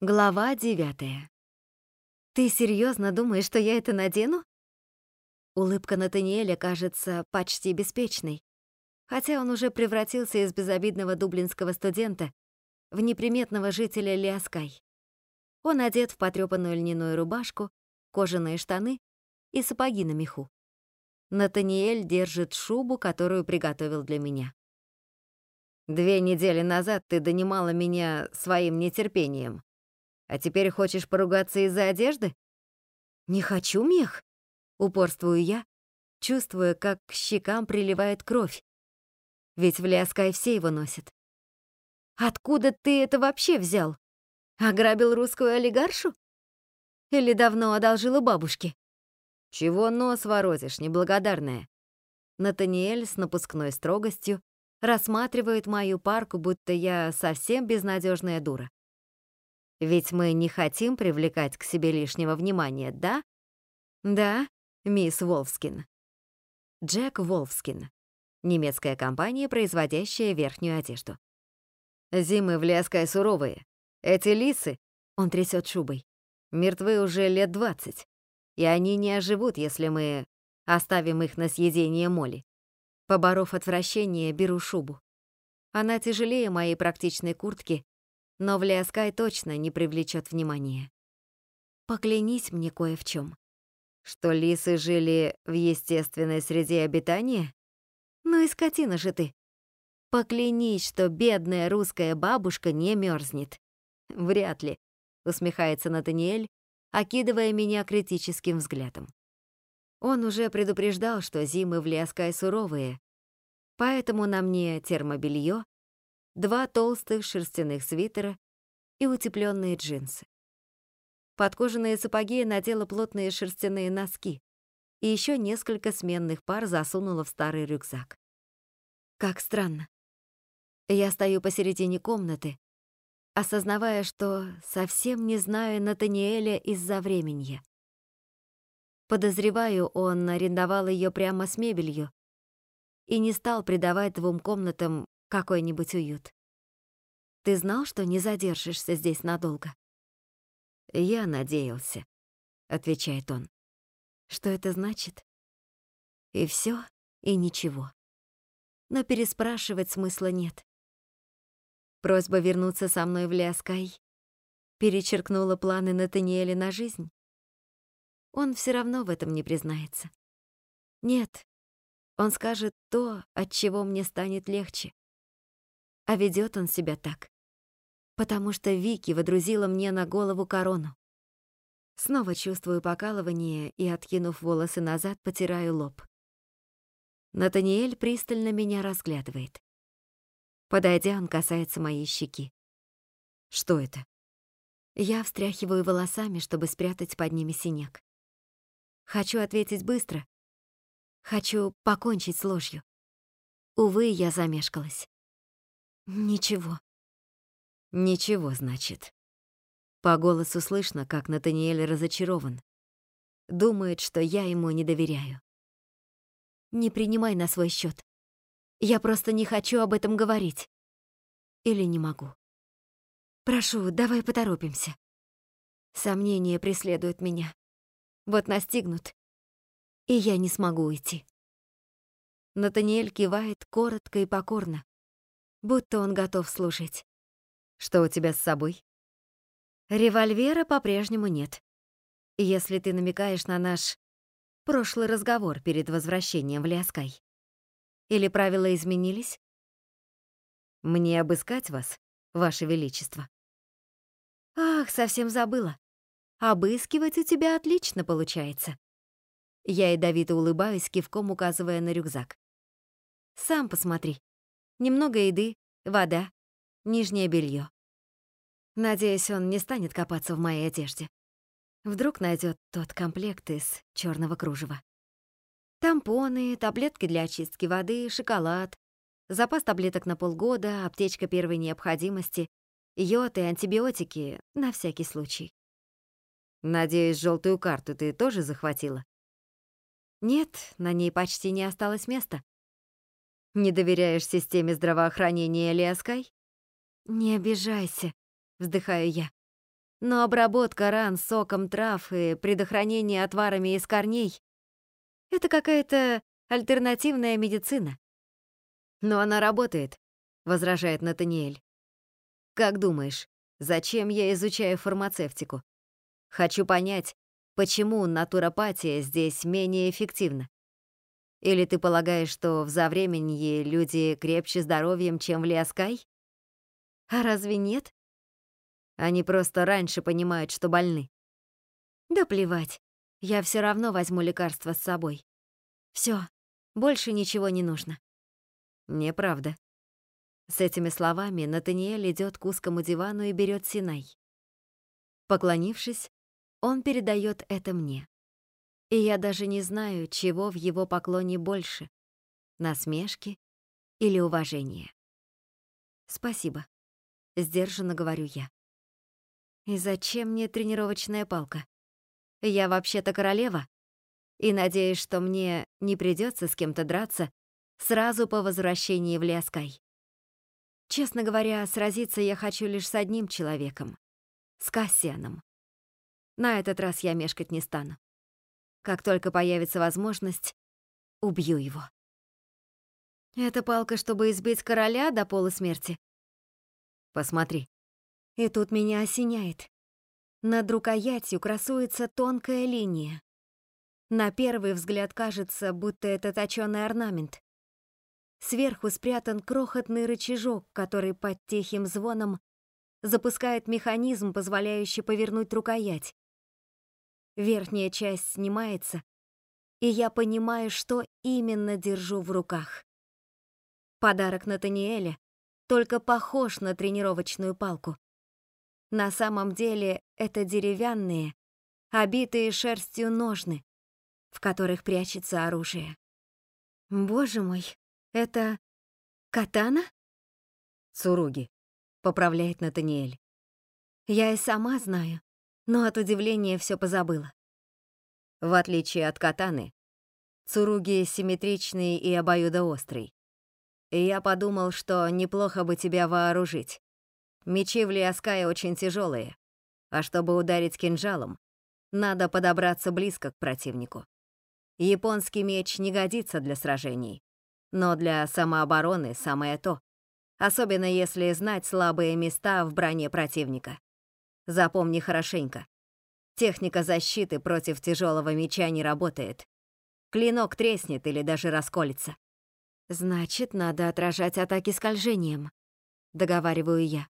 Глава девятая. «Ты серьезно думаешь, что я это надену?» Улыбка Натаниэля кажется почти беспечной, хотя он уже превратился из безобидного дублинского студента в неприметного жителя Лиаскай. Он одет в потрёпанную льняную рубашку, кожаные штаны и сапоги на меху. Натаниэль держит шубу, которую приготовил для меня. «Две недели назад ты донимала меня своим нетерпением», а теперь хочешь поругаться из-за одежды? Не хочу мех, упорствую я, чувствуя, как к щекам приливает кровь. Ведь в Ляскай все его носят. Откуда ты это вообще взял? Ограбил русскую олигаршу? Или давно одолжила бабушке? Чего нос воротишь, неблагодарная? Натаниэль с напускной строгостью рассматривает мою парку, будто я совсем безнадежная дура. Ведь мы не хотим привлекать к себе лишнего внимания, да? Да, мисс Волфскин. Джек Волфскин. Немецкая компания, производящая верхнюю одежду. Зимы в Лескай суровые. Эти лисы, он трясет шубой, мертвы уже лет двадцать. И они не оживут, если мы оставим их на съедение моли. Поборов отвращение, беру шубу. Она тяжелее моей практичной куртки но в Лиаскай точно не привлечет внимания. Поклянись мне кое в чем. Что лисы жили в естественной среде обитания? Ну и скотина же ты. Поклянись, что бедная русская бабушка не мерзнет. Вряд ли, усмехается Натаниэль, окидывая меня критическим взглядом. Он уже предупреждал, что зимы в Лиаскай суровые, поэтому на мне термобелье, два толстых шерстяных свитера и утепленные джинсы. Под кожаные сапоги надела плотные шерстяные носки и еще несколько сменных пар засунула в старый рюкзак. Как странно. Я стою посередине комнаты, осознавая, что совсем не знаю Натаниэля из-за времени. Подозреваю, он арендовал ее прямо с мебелью и не стал придавать двум комнатам какой-нибудь уют. Ты знал, что не задержишься здесь надолго? Я надеялся, отвечает он. Что это значит? И все, и ничего. Но переспрашивать смысла нет. Просьба вернуться со мной в Ляскай перечеркнула планы Натаниэля на жизнь. Он все равно в этом не признается. Нет, он скажет то, от чего мне станет легче. А ведет он себя так, потому что Вики водрузила мне на голову корону. Снова чувствую покалывание и, откинув волосы назад, потираю лоб. Натаниэль пристально меня разглядывает. Подойдя, он касается моей щеки. Что это? Я встряхиваю волосами, чтобы спрятать под ними синяк. Хочу ответить быстро. Хочу покончить с ложью. Увы, я замешкалась. Ничего. Ничего, значит. По голосу слышно, как Натаниэль разочарован. Думает, что я ему не доверяю. Не принимай на свой счет. Я просто не хочу об этом говорить. Или не могу. Прошу, давай поторопимся. Сомнения преследуют меня. Вот настигнут, и я не смогу уйти. Натаниэль кивает коротко и покорно, будто он готов служить. Что у тебя с собой? Револьвера по-прежнему нет. Если ты намекаешь на наш прошлый разговор перед возвращением в Ляскай. Или правила изменились? Мне обыскать вас, ваше величество. Ах, совсем забыла. Обыскивать у тебя отлично получается. Я ядовито улыбаюсь, кивком указывая на рюкзак. Сам посмотри. Немного еды, вода, нижнее белье. Надеюсь, он не станет копаться в моей одежде. Вдруг найдет тот комплект из черного кружева. Тампоны, таблетки для очистки воды, шоколад, запас таблеток на полгода, аптечка первой необходимости, йод и антибиотики на всякий случай. Надеюсь, желтую карту ты тоже захватила? Нет, на ней почти не осталось места. Не доверяешь системе здравоохранения Лиаскай? Не обижайся, вздыхаю я. Но обработка ран соком трав и предохранение отварами из корней — это какая-то альтернативная медицина. Но она работает, возражает Натаниэль. Как думаешь, зачем я изучаю фармацевтику? Хочу понять, почему натуропатия здесь менее эффективна. Или ты полагаешь, что в Завременье люди крепче здоровьем, чем в Лиаскай? А разве нет? Они просто раньше понимают, что больны. Да плевать. Я все равно возьму лекарство с собой. Все, больше ничего не нужно. Неправда. С этими словами Натаниэль идет к узкому дивану и берет Синай. Поклонившись, он передает это мне. И я даже не знаю, чего в его поклоне больше — насмешки или уважения. «Спасибо», — сдержанно говорю я. «И зачем мне тренировочная палка? Я вообще-то королева, и надеюсь, что мне не придется с кем-то драться сразу по возвращении в Лиаскай. Честно говоря, сразиться я хочу лишь с одним человеком — с Кассианом. На этот раз я мешкать не стану. Как только появится возможность, убью его. Это палка, чтобы избить короля до полусмерти? Посмотри. И тут меня осеняет. Над рукоятью красуется тонкая линия. На первый взгляд кажется, будто это точёный орнамент. Сверху спрятан крохотный рычажок, который под тихим звоном запускает механизм, позволяющий повернуть рукоять. Верхняя часть снимается, и я понимаю, что именно держу в руках. Подарок Натаниэля только похож на тренировочную палку. На самом деле это деревянные, обитые шерстью ножны, в которых прячется оружие. Боже мой, это катана? Цуруги, поправляет Натаниэль. Я и сама знаю но от удивления все позабыла. В отличие от катаны, цуруги симметричный и обоюдоострый. Я подумал, что неплохо бы тебя вооружить. Мечи в Лиаскае очень тяжелые, а чтобы ударить кинжалом, надо подобраться близко к противнику. Японский меч не годится для сражений, но для самообороны самое то, особенно если знать слабые места в броне противника. Запомни хорошенько. Техника защиты против тяжелого меча не работает. Клинок треснет или даже расколется. Значит, надо отражать атаки скольжением, договариваю я.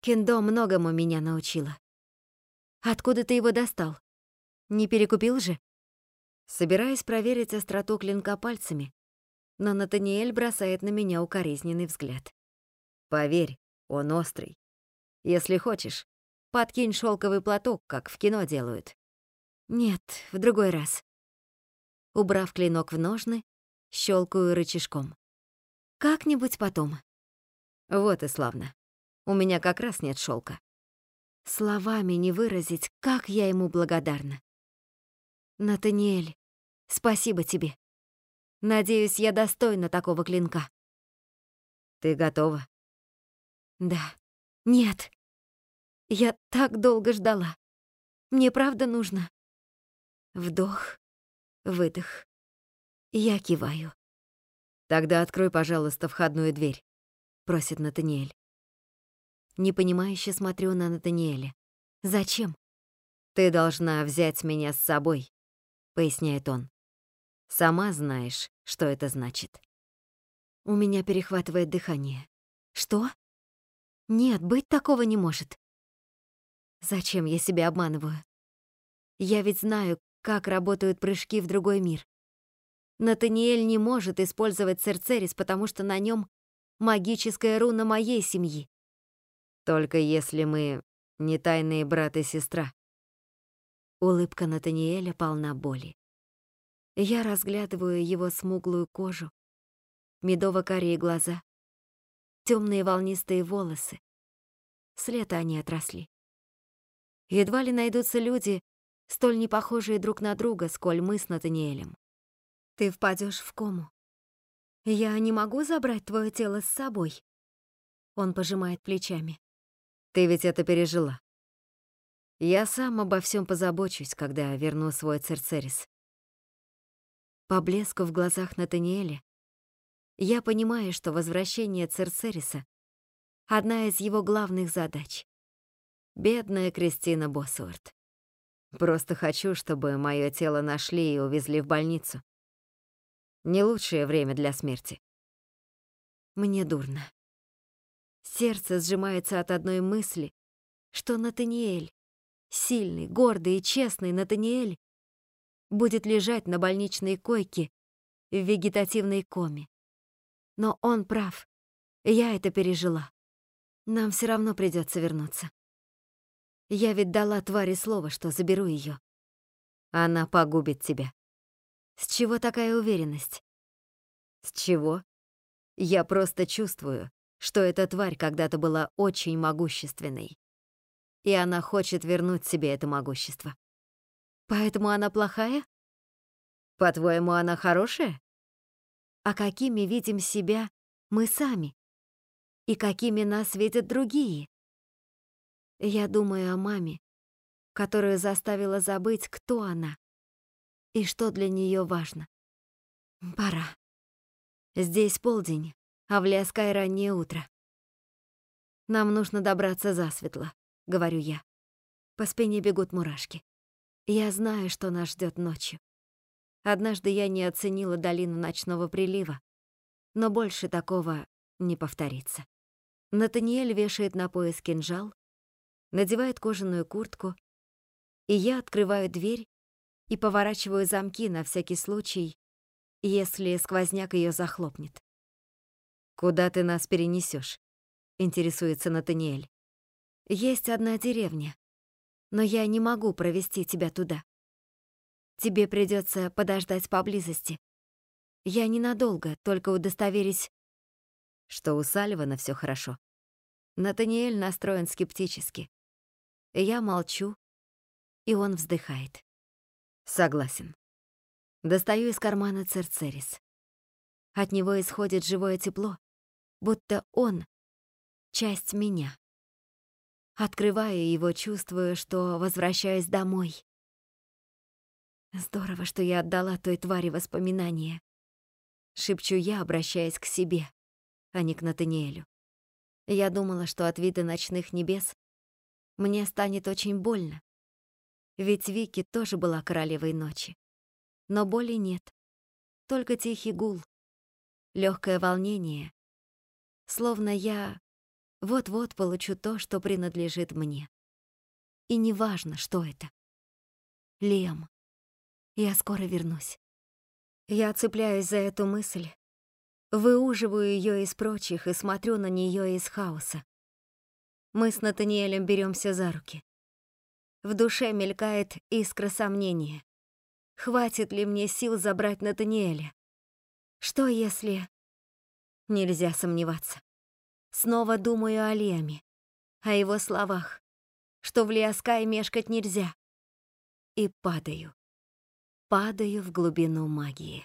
Кендо многому меня научила. Откуда ты его достал? Не перекупил же? Собираюсь проверить остроту клинка пальцами, но Натаниэль бросает на меня укоризненный взгляд. Поверь, он острый. Если хочешь, Подкинь шелковый платок, как в кино делают. Нет, в другой раз. Убрав клинок в ножны, щелкаю рычажком. Как-нибудь потом. Вот и славно. У меня как раз нет шелка. Словами не выразить, как я ему благодарна. Натаниэль, спасибо тебе. Надеюсь, я достойна такого клинка. Ты готова? Да. Нет. Я так долго ждала. Мне правда нужно. Вдох, выдох. Я киваю. Тогда открой, пожалуйста, входную дверь, просит Натаниэль. Непонимающе смотрю на Натаниэля. Зачем? Ты должна взять меня с собой, поясняет он. Сама знаешь, что это значит. У меня перехватывает дыхание. Что? Нет, быть такого не может. Зачем я себя обманываю? Я ведь знаю, как работают прыжки в другой мир. Натаниэль не может использовать Церцерис, потому что на нем магическая руна моей семьи. Только если мы не тайные брат и сестра. Улыбка Натаниэля полна боли. Я разглядываю его смуглую кожу, медово-карие глаза, темные волнистые волосы. С лета они отросли. Едва ли найдутся люди, столь непохожие друг на друга, сколь мы с Натаниэлем. Ты впадешь в кому. Я не могу забрать твое тело с собой. Он пожимает плечами. Ты ведь это пережила. Я сам обо всем позабочусь, когда верну свой Церцерис. По блеску в глазах Натаниэля я понимаю, что возвращение Церцериса — одна из его главных задач. Бедная Кристина Боссуорт. Просто хочу, чтобы мое тело нашли и увезли в больницу. Не лучшее время для смерти. Мне дурно. Сердце сжимается от одной мысли, что Натаниэль, сильный, гордый и честный Натаниэль, будет лежать на больничной койке в вегетативной коме. Но он прав. Я это пережила. Нам все равно придется вернуться. Я ведь дала твари слово, что заберу ее. Она погубит тебя. С чего такая уверенность? С чего? Я просто чувствую, что эта тварь когда-то была очень могущественной. И она хочет вернуть себе это могущество. Поэтому она плохая? По-твоему, она хорошая? А какими видим себя мы сами? И какими нас видят другие? Я думаю о маме, которую заставила забыть, кто она и что для нее важно. Пора. Здесь полдень, а в Ляскай раннее утро. Нам нужно добраться засветло, говорю я. По спине бегут мурашки. Я знаю, что нас ждет ночью. Однажды я не оценила долину ночного прилива, но больше такого не повторится. Натаниэль вешает на пояс кинжал, надевает кожаную куртку, и я открываю дверь и поворачиваю замки на всякий случай, если сквозняк ее захлопнет. «Куда ты нас перенесешь? интересуется Натаниэль. «Есть одна деревня, но я не могу провести тебя туда. Тебе придется подождать поблизости. Я ненадолго, только удостоверюсь, что у Салливана все хорошо. Натаниэль настроен скептически. Я молчу, и он вздыхает. Согласен. Достаю из кармана церцерис. От него исходит живое тепло, будто он — часть меня. Открываю его, чувствую, что возвращаюсь домой. Здорово, что я отдала той твари воспоминания. Шепчу я, обращаясь к себе, а не к Натаниэлю. Я думала, что от вида ночных небес мне станет очень больно. Ведь Вики тоже была королевой ночи. Но боли нет. Только тихий гул. легкое волнение. Словно я вот-вот получу то, что принадлежит мне. И неважно, что это. Лем, я скоро вернусь. Я цепляюсь за эту мысль, выуживаю ее из прочих и смотрю на нее из хаоса. Мы с Натаниэлем беремся за руки. В душе мелькает искра сомнения. Хватит ли мне сил забрать Натаниэля? Что если... Нельзя сомневаться. Снова думаю о Леме, о его словах, что в Лиаскае мешкать нельзя. И падаю. Падаю в глубину магии.